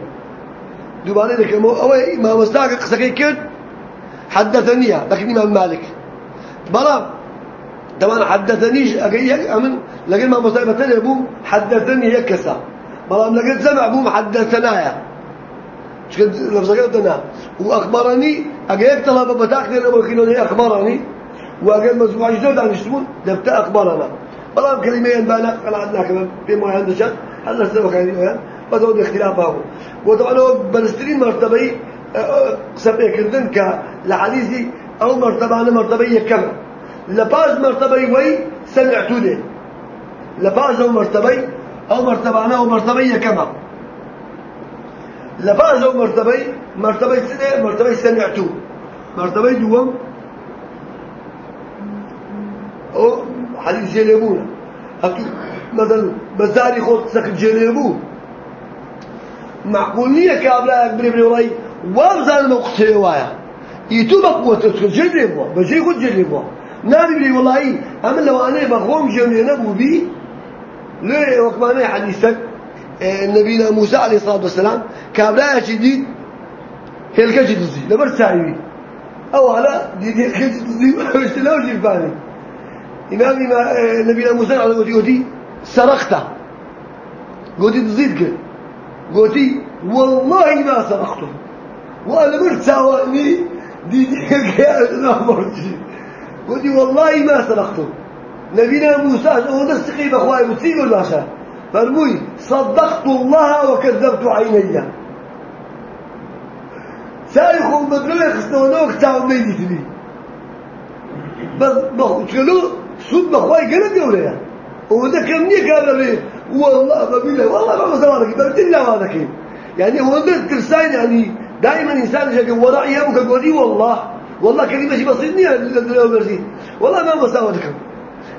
دوباره لك أوي ما مصدر قصة كيد حدثني لكن إمام مالك. بلان طبعا حدثنيش أجي أمن لكن ما مصيبة أبو حدثني يكسا بلام لقيت سمع أبو حدثنايا مش كده لفظ كده وأخبرني أجيك طلب بتاعك أبو خيلوني أخبرني. وأجل مزوع جدود عن يشتمون دبتا أخبرنا. بلام كلمة ينبانا أنا عندنا كمان بما عندش هلا سبق يعني بدو الاختلاف هذا وطبعا هو سبق كردن كالحديثي أو مرتبة أنا مرتبة كم؟ لباز مرتبة وي سمعتو له لباز أو مرتبة أو مرتبة أنا أو مرتبة كما لبازو مرتبة مرتبة سنة مرتبة سمعتو. مرتبة دوم. أو حديث جلبونا مثلا بزاري خود سكت جلبو معقول نية كابلا أكبر ابن وراي. وابزان موقته وايا. يتو بقوة جربوا بجي خود جربوا نابي والله. أما لو أنا بخوم جميع نبو بي. ليه وكمان حديثك آه، نبينا موسى عليه الصلاة والسلام كابلا جديد هلكة جدزي لبر سايوي أو على دي دي هلكة جدزي وش لو جيباني إمامي ما آه، نبينا موسى عليه قلتي قلتي سرقته. قلتي تزيدك قلتي والله ما سرقته. وأنا مرتاواني دي دي هلكة مرجي قلتي والله ما سرقته نبينا موسى هو ده السقيم أخوائي بتصيب الباشا فرموي صدقت الله وكذبت عيني. سايخو مدرسة خستونوك تاو ميديتني بس بخلو سود بخواي قلت يا وده كم نيك هذا ليه والله ببيله والله ما مسوارك إلا هذا يعني هو ده ترساين يعني دائما إنسان يجي ورائي أبوك قولي والله والله كلمة شي بسيطني والله ما مسواركم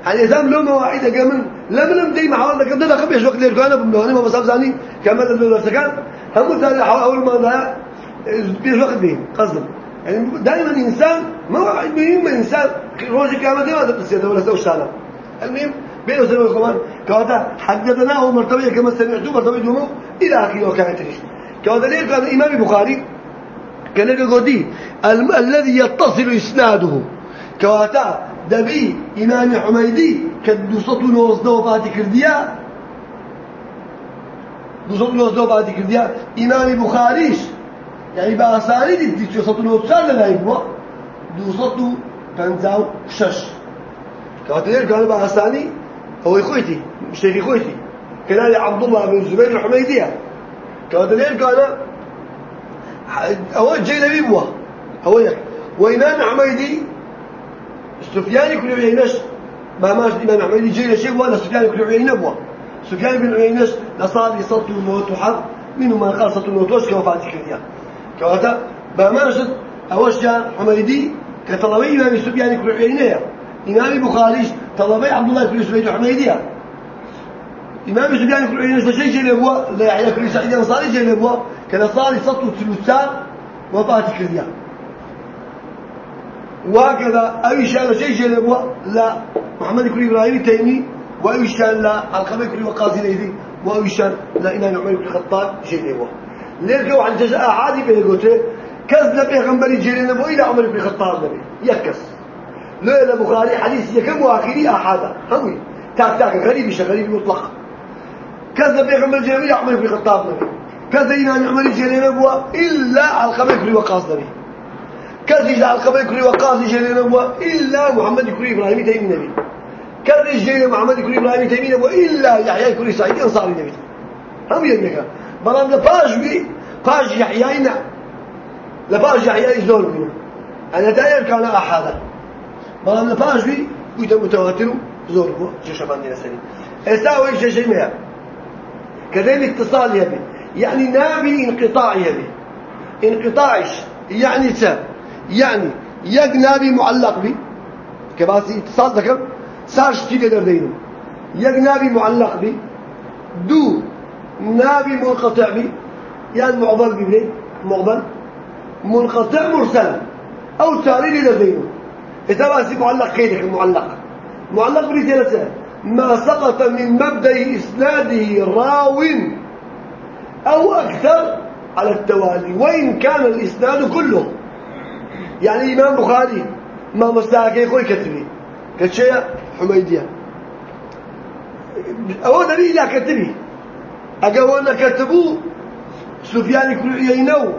يعني إذا لو مواعيد كمان لم لم دي محاولة كم ده قبل وقت ليركو أنا بمهني ما بصاب زاني. كمان لو سكان هم ثاني أول ما ده بيش وقت دين قصدم يعني دائما إنسان ما هو مهم. إنسان روجي كامل دي ما تبصير ولا سوى شانا المهم بينه وبين كمان كهذا حددناه مرتبة كما سمعتوا مرتبة دومه. إلى آخره وكانت كهذا ليه كان الإمام البخاري كان يقول الذي يتصل إسناده كواتا دبي إمام حميدي كدوسط نوزده وفاتي كرديا دوسط نوزده وفاتي كرديا إمام بخاريش يعني بأساني دي دوسط نوزده لنا يبوا دوسط بنزاو شش. كاتلير قال بأساني هو يخويتي مشتري يخويتي كان عبد الله بن زبير الحميدية كاتلير قال أول جيل بيبوا أول وإمام حميدي سفيان كل عيينش ما ماش الإمام أحمد يجي شيء ولا سفيان كل عيين نبوة سفيان بن عيينش لصار يسطو الموت وحظ منه ما قال سطو الموت وش كوفات كرديا كواتا ما ماش أوش جاء حميدي كطلبي إمام سفيان كل عيينية إمام البخاري طلبي عبد الله بن سفيان حميدية إمام سفيان كل عيينش شيء جل أبوه لا يحيى كل سعيد أنصاري جل أبوه كان صار يسطو ثلثان وفات كرديا وهكذا أي شان شيء شيء لبوا لا محمد كل إبراهيم التيمي وأي شان لا القمة كل وقاصي ليدي وأي شان لا إمام عمر بن الخطاب شيء لبوا ليركوا عن جزاء عادي بين قوته كذب بيغمبري جيرين نبو إلى عمر بن الخطاب نبي. يكس. لا إلى بخاري حديث يكم وآخري أحدا همي تاك تاك غريب شيء غريب مطلق. كذب بيغمبري جيرين إلى عمر بن الخطاب نبي. كذا إمام عمر جيرين نبو إلا القمة كل وقاص نبي. كذي على القبر كل وقاص جل نبوة إلا محمد كل إبراهيم تيمي نبي. كذي جل محمد كل إبراهيم تيمي نبوة إلا يحيى كل سعيد أنصاري نبي. هم ينك بلام لباش بي باش يحيى لباش يحيى زور بينا؟ أنا داير كان أحدا. بلام لباش بي ويدا متواتر زور بو شو شبان دينا سنين استاوي ما كذلك اتصال يبي يعني نابي انقطاع يبي انقطاعش يعني سب يعني يك نابي معلق بي. كباسي اتصال ذكر صار شتي دردينه يك نابي معلق بي. دو نابي منقطع بي. يعني معضل بي معضل. منقطع مرسل. أو تاريخ دردينه إذا باسي معلق كيدك المعلق. معلق برجالته ما سقط من مبدأ إسناده راو أو أكثر على التوالي وإن كان الإسناد كله. يعني إمام بخاري ما مستعكي خوي كتبي. كتشي حميدية؟ أو نبي لا كتبي. أقوانا كتبوا سفيان كل عيينو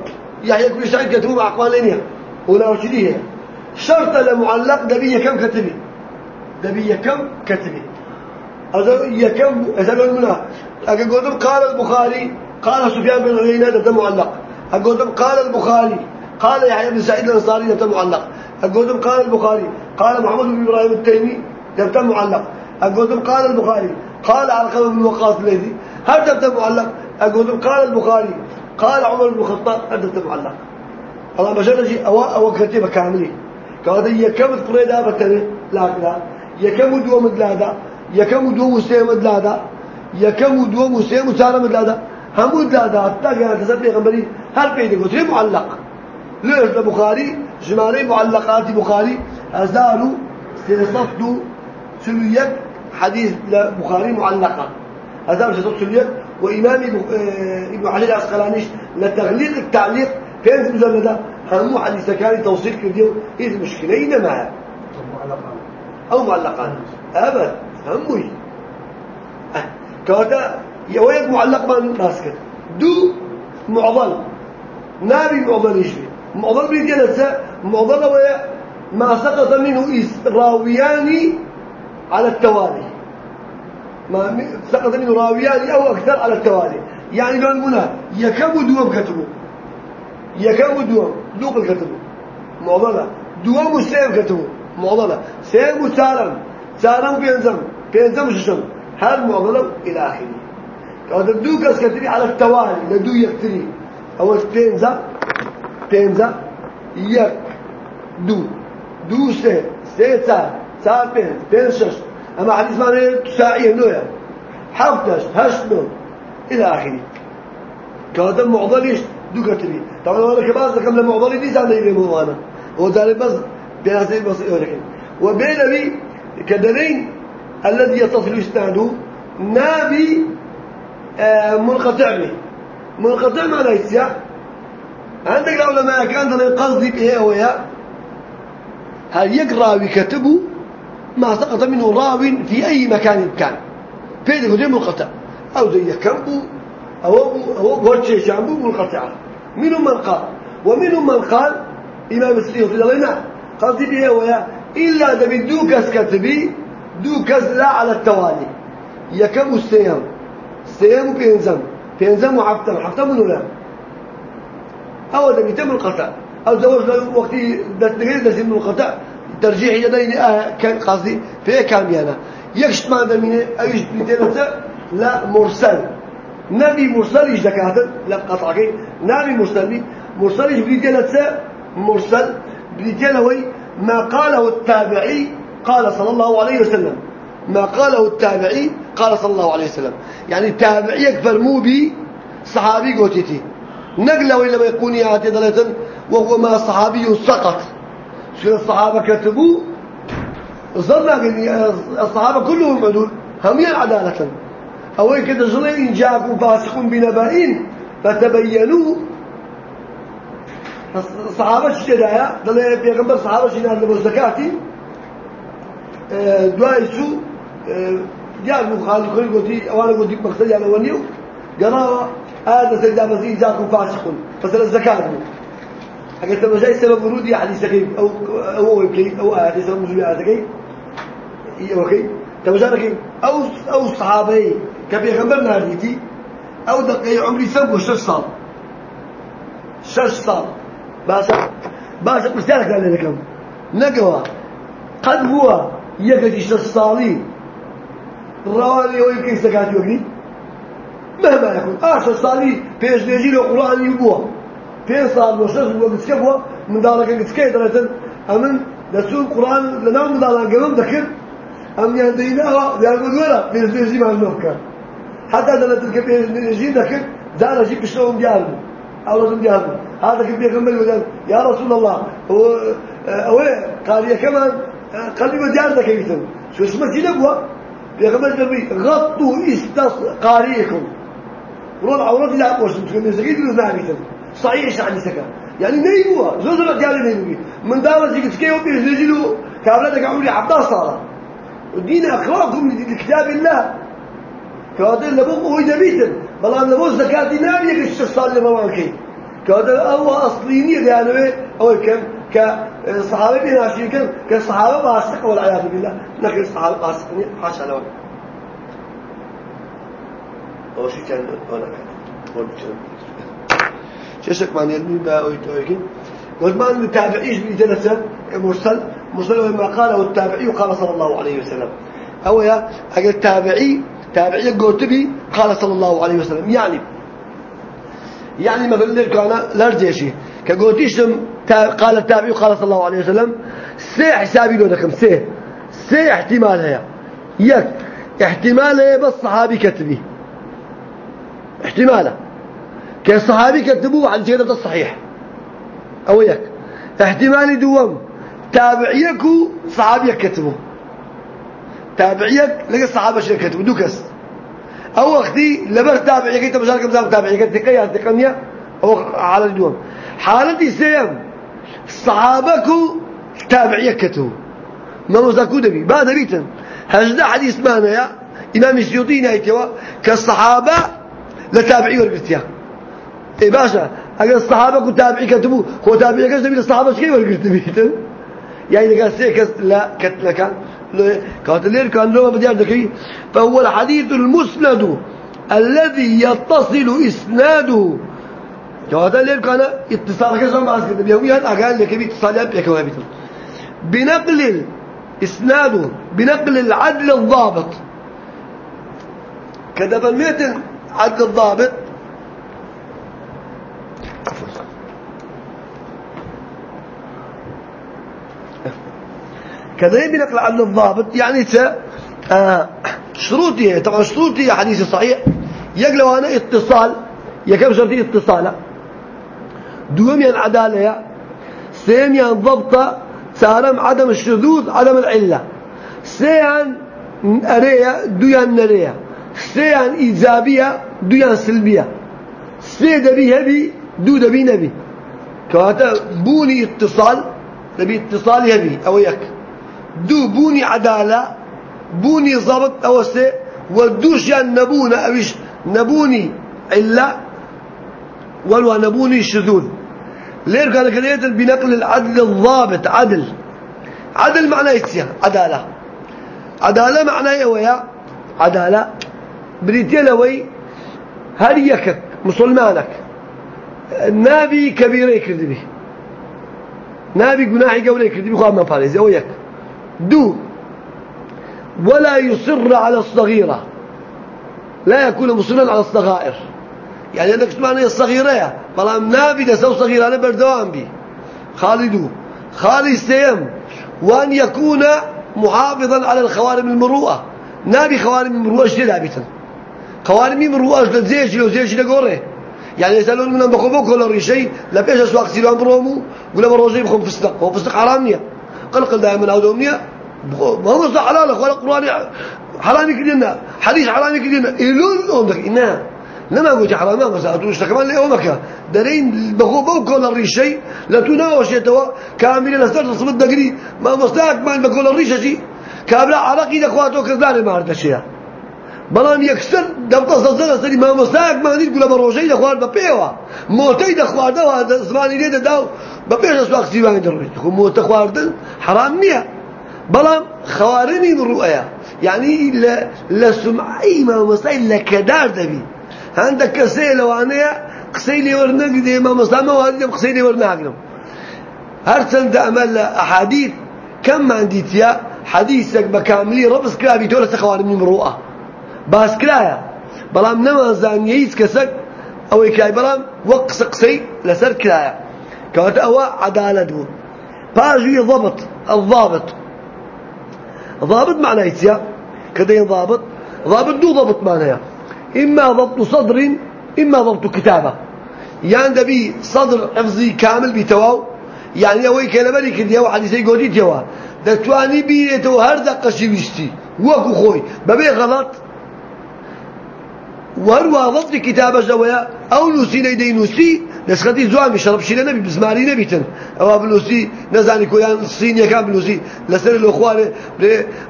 يحيى كل سعيد كتبوا مع أقوالين ولا وشديه شرط لمعلق نبي كم كتبي؟ نبي كم كتبي؟ هذا يكم إذا قلنا أقول قال البخاري قال سفيان بن عيينة ده معلق. أقول قال البخاري قال يحيى بن سعيد الأنصاري ده معلق. أقول قال البخاري قال محمد بن إبراهيم التيمي ده معلق. أقول قال البخاري قال على قلب بن وقاص الذي هل ده معلق. أقول قال البخاري قال عمر بن الخطاب أدت معلق. الله مجرد شيء. أو أو كتيبة كاملة كهذا يكمل قريدا بتني لا لا يكمل دو مدلادا يكمل دو مسلم مدلادا يكمل دو مسلم مسالم مدلادا هم مدلادا حتى كان تسبي غمري هل بيدك وتري معلق. ليش؟ البخاري جمالي معلقات بخاري. أزالوا سيصفدوا سلوية حديث لبخاري معلقة. أزالوا سيصفدوا سلوية وإمام آه، إبن حجر العسقلاني لتغليق التعليق فين مجلدة همو حديث كان توصيل كرديو هي المشكلة إنما. أو معلقان أبد. هموي أه. كواتا يويد معلق من ناسكت. دو معضل. نابي معضل يشبه معضل بيدي نفسه معضل ويا ما سقط منه راويان على التوالي. ما سقط منه راويان أو أكثر على التوالي. يعني قال هنا يكم دوم كتبه؟ يكم دوم؟ دوق الكتبه معضلة. دوم سيم كتبه. معضلة. سيم سالم سالم بينزم بينزم ششم هل معضلة إلى آخره. هذا دوك كتبه على التوالي لدو يكتري. أول بينزم بينزم يك دو. دو سه سه سال سال بين بين شش. أما حديث معناه تساعيه نويا. حفتش هشتم إلى آخره. كهذا معضلش دو كتبي طبعا أنا كباز كم لمعضلي دي زعنا يبي أنا هو ذلك بس بهذه بس يوريكم وبين أبي كدرين الذي يتصل إسناده نابي آه منقطع به منقطع ما ليس عندك العلماء كان قصدي بإيه ويا هل يقرأ وكتبه ما سقط منه راو في أي مكان كان. فإذا زي منقطع. أو زي كمبو أو أو غوتشي شامبو منقطعة منهم من قال؟ ومنهم من قال؟ إمام السيوطي لنا قال به ويا إلا إذا بدوكس كتبي دوكس لا على التوالي. يكم السيام؟ السيام بينزم بينزم وحفتم حفتم ولا أو إذا بيتم القطع. أو زوج وقت دستغير دسم القطع. ترجيح يدين آه كان قصدي. في كان بيانا يكشت ما دمينه أيش بيتنسى لا مرسل. نبي مرسل إيش ذكاته لا قطعك. نبي مرسل. مرسل إيش بيتنسى مرسل. بيتنوي ما قاله التابعي قال صلى الله عليه وسلم. ما قاله التابعي قال صلى الله عليه وسلم. يعني التابعي يكفر مو بي صحابي قوتيتي. نقلة وإلا يكون يعطي ضلة وهو ما صحابي سقط. شو الصحابة كتبوا؟ ظن الصحابة كلهم عدول هم عدالة. أو كده إن جاءكم فاسق بنبأ فتبينوا الصحابة شجايا ضل بيغمبر الصحابة شنان لبو زكاتي آه، دوايسو آه، جاء المخالي كل قلتي أوانا قلتي مقصدي على ونيو قالوا هذا سيدا مسيح جاءكم فاسق فسأل الزكاة. اگر تو جای سبب ورودی حدیث کی أو أو کی أو حدیث موضوع هذا کی أو کی تو جای أو أو صحابي كبيغمبر ناديتي أو دقي عمري سبو شش صال شش باسە باسە پرسیارەکان لێ دەکەم. نەکەوە قەت بووە یەکەتی شە ساڵی ڕاوان لێەوەی بکەی سەکاتی وەگری مهما يكون عشر سالي بيش نجي له قرآن يبوه بيش صار وشش وقتك بوه من دارك قتك درتن أمن دسوق قرآن لنا من دارك قبل ذكر أم يهدينا يقول ولا بيش نجي ما نفكر حتى لما تلك بيش نجي ذكر دار أجيب شلون بيعلمه ئەوەم دیار بوو هاتەکە پێغەمبەر وەدان یا رسول الله ئەوێ قاریەکەمان قەلبی بە دیار دەکەویتن شوشمە چی نەبووە پێغەمبەر دەبی غەط و ئیستەس قاریەکم ڕۆڵ عورەتی لا پۆشتن چکە مێزەکەی دروست نابیتن صحيح عندي سكر يعني نيبوا زوجنا ديالي نيبوا من دعوة زي كتكي وبيزيلوا كابلتك عمري عبدا صار ودين أخلاقكم لكتاب الله. كهذا لبوك هو يدبيتن بلان لبوك زكاة نار يكش تصال لبوانكي كهذا أو أصليني يعني أو كم كصحابة بناشي كم كصحابة باسق والعياذ بالله لكن الصحابة باسقني حاشا لهم أو شيء كان أنا كان ششك معنى يلمي با ويتويكين والمان التابعيش بجلسة مرسل مرسل ما قاله التابعي قال صلى الله عليه وسلم. أو يا أجل التابعي تابعي قوتبي قال صلى الله عليه وسلم. يعني يعني مثلا ليك أنا لرجيشي كقولتيشم قال التابعي قال صلى الله عليه وسلم سي حسابي لو دكم سي سي احتمال هي يك احتمال هي بس صحابي كتبي. احتماله. كصحابي كتبوه عن جيدة الصحيح. أو يك احتمالي دوم تابعيك صحابيك كتبه تابعيك لقى الصحابة شو كتبوا؟ دوكس أو وقتي لبر تابعيك أنت مشارك مزام تابعيك. تقيا تقنية أو على الدوم حالتي سيم. صحابك تابعيك كتبوا. ما مزاكو دبي. بعد بيتن هجدا حديث مانا يا؟ إمام السيوطي نايتوا كالصحابة لتابعي ورقتيا إيه باشا؟ أجل الصحابة كتابعي كتبوا. هو تابعي كتبوا. الصحابة شكي ورقتي يعني قال سيكس لا كتلك كاتلير كان له بدي ذكي فهو الحديث المسند الذي يتصل إسناده. كاتلير كان اتصال كذا ما أذكر بيوميا أقال لك اتصال يبيك وابيته بنقل إسناده بنقل العدل الضابط. كذا بالمثل عدل الضابط؟ كذا بنقل عن الضابط يعني ت آه شروطي طبعا شروطي حديث صحيح. يقلوا أنا اتصال يكم شرطي اتصالا دوم ين عدالة سين ين ضبط سارم عدم الشذوذ عدم العلة. سين أريا دويان نريا. سين إيجابية دويان سلبية. سي دبي هبي دو دبي نبي. كواتا بوني اتصال نبي اتصال هبي أو يك. دو بوني عدالة بوني ضبط أو سي ودوش يعني نبونا أوش نبوني إلا ولو نبوني شذوذ. ليه قال كده بنقل العدل الضابط عدل. عدل معناه يتسيا عدالة. عدالة معناه إيه ويا؟ عدالة. بريتيا لوي هل يكك مسلمانك. نابي كبيرة يكذبي نابي جناحي قولي يكذبي خواه من فارزي أو يك دو ولا يصر على الصغيرة. لا يكون مصرا على الصغائر. يعني أنك تسمعني الصغيرة بلام نابي لسو صغيرة أنا بردوان بي. خالدو. خالد سيم. وأن يكون محافظا على الخوارم المروءة. نابي خوارم المروءة اشتي دابتا خوارم المروءة اشتي زيش لو زيش لقوره يعني يسألون من بخو كل الرشي لا بيش أسواق سيلان برومو ولا بروجي بخو فستق. هو فستق قل قل دائما أو دومنية ما هو فستق حلال أخوان القرآن حرامي كدينا حديث حرامي كدينا. إلون أمدك إنا. لما قلت حراما مساء تقولش كمان ليه أمك دارين بخو بو كل الرشي لا تناوش يتوا كامل لستر تصبت دقري. ما مستاك ما بكل الرشة كابلا عراقي دخواتو كذلك ما عرفت شيء. بەڵام یەکسەر دەمتەسە سەری مامۆستایەک مادیر گولە بە ڕۆژەی دەخوارد بە پێوە. مۆتەی دەخواردەوە زمانی لێ دەدا و بە پێش سواق سیوانی دەڕێت خو مۆتە خواردن حرام نییە. بەڵام خوارنی ڕوئەیە یعنی لە سمعی مامۆستای لە کەدار دەبی. هەندێک کەسێ لەوانەیە قسەی لێوەرنەگرێ مامۆستامەوانی دەم قسەی لێوەرناگرم هەرچەندە ئەمە لە ئەحادیث کەممان دیتیا حەدیثێک بە کاملی ڕەبس کرابی تۆ لەسەر خوارنی ڕوئە باس کرایا بەڵام نەمازانیە هیچ کەسەک ئەوەی کای بەڵام وەک قسە قسەی لەسەر کرایە کەواتە ئەوە عدالت بوو پاژوی ضبط الضابط. ضابط معناه کە دەیڵ ضابط. ضابط دوو ضبط معنەیە إما ضبط صدر إما ضبط كتابة. يعني دبي صدر حفظي كامل بتواو يعني أوي كلمة كديا وحديثي قولي توا دتواني بيتو هر دقة شويشتي وكو خوي. ببي غلط. وهروا ضبط كتابة زويا أو نوسي نيدي نوسي نسختي زوامي شرب شيء نبي بزماري نبي تن. أو بنوسي نزاني كويان الصين يكان بنوسي لسر الأخوان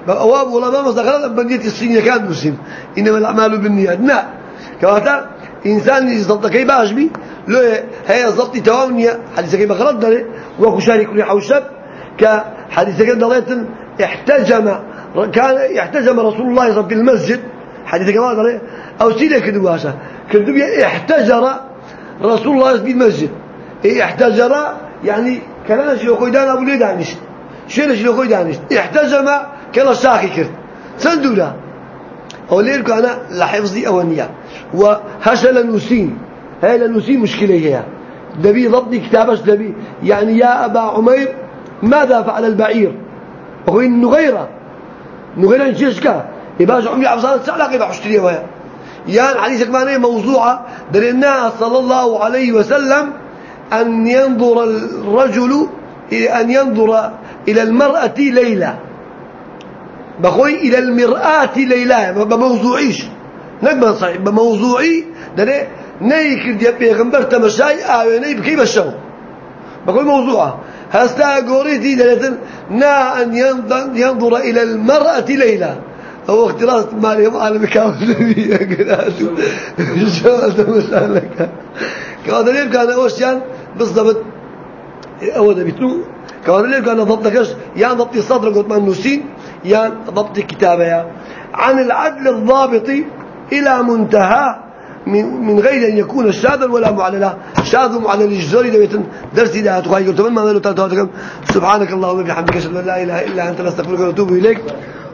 أواب والله ما مصدقنا بنية الصين يكان نوسين إنما الأعمال بالنيات. لا. كواتا إنسان يضبط كي باش بي لو هي ضبط توامنية حديث كي بغلط داري. وكو شارك ريح وشب كحديث ضليت احتجم كان يحتجم رسول الله صلى الله عليه وسلم في المسجد حديث كي ضليت أو سيلة كدواسة كدو احتجر رسول الله في المسجد. إيه احتجر يعني كان شيء دان أبو لي دانش شيء شيء دانش احتجم كلا ساقي كرت سندولا أو ليرك أنا لحفظي أولنيا وهشل نسين هاي لنسي مشكلة هي. دبي ضبطي كتابش دبي يعني يا أبا عمير ماذا فعل البعير؟ وهو نغيرة نغيرة نشيشكا يباش عمي عبصان سعلا كيف حشتري ويا يعني حديثك معناه موضوعة درنا صلى الله عليه وسلم أن ينظر الرجل أن ينظر إلى المرأة ليلة. بخوي إلى المرآة ليلة. بموضوعيش. نقبل صحيح بموضوعي دري نيكر دي بيغمبر تمشاي آويني بكي بشو. بقول موضوعه هستا قوريتي دلتن نا أن ينظر إلى المرأة ليلة. هو اختلاط مالي على مكان النبي قراتو شو هذا مسألك كان. كان أوشيان بالضبط. أول بيتلو كان كان ضبطكش يا ضبط الصدر قلت ما نسين يا ضبط كتابة. عن العدل الضابط إلى منتهى من من غير أن يكون شاذا ولا معللا. شاذ معلل الجزوري دويتن درسي لا تخاي قلت من ما ذلك سبحانك اللهم وبحمدك أشهد أن لا إله إلا أنت نستغفرك ونتوب إليك.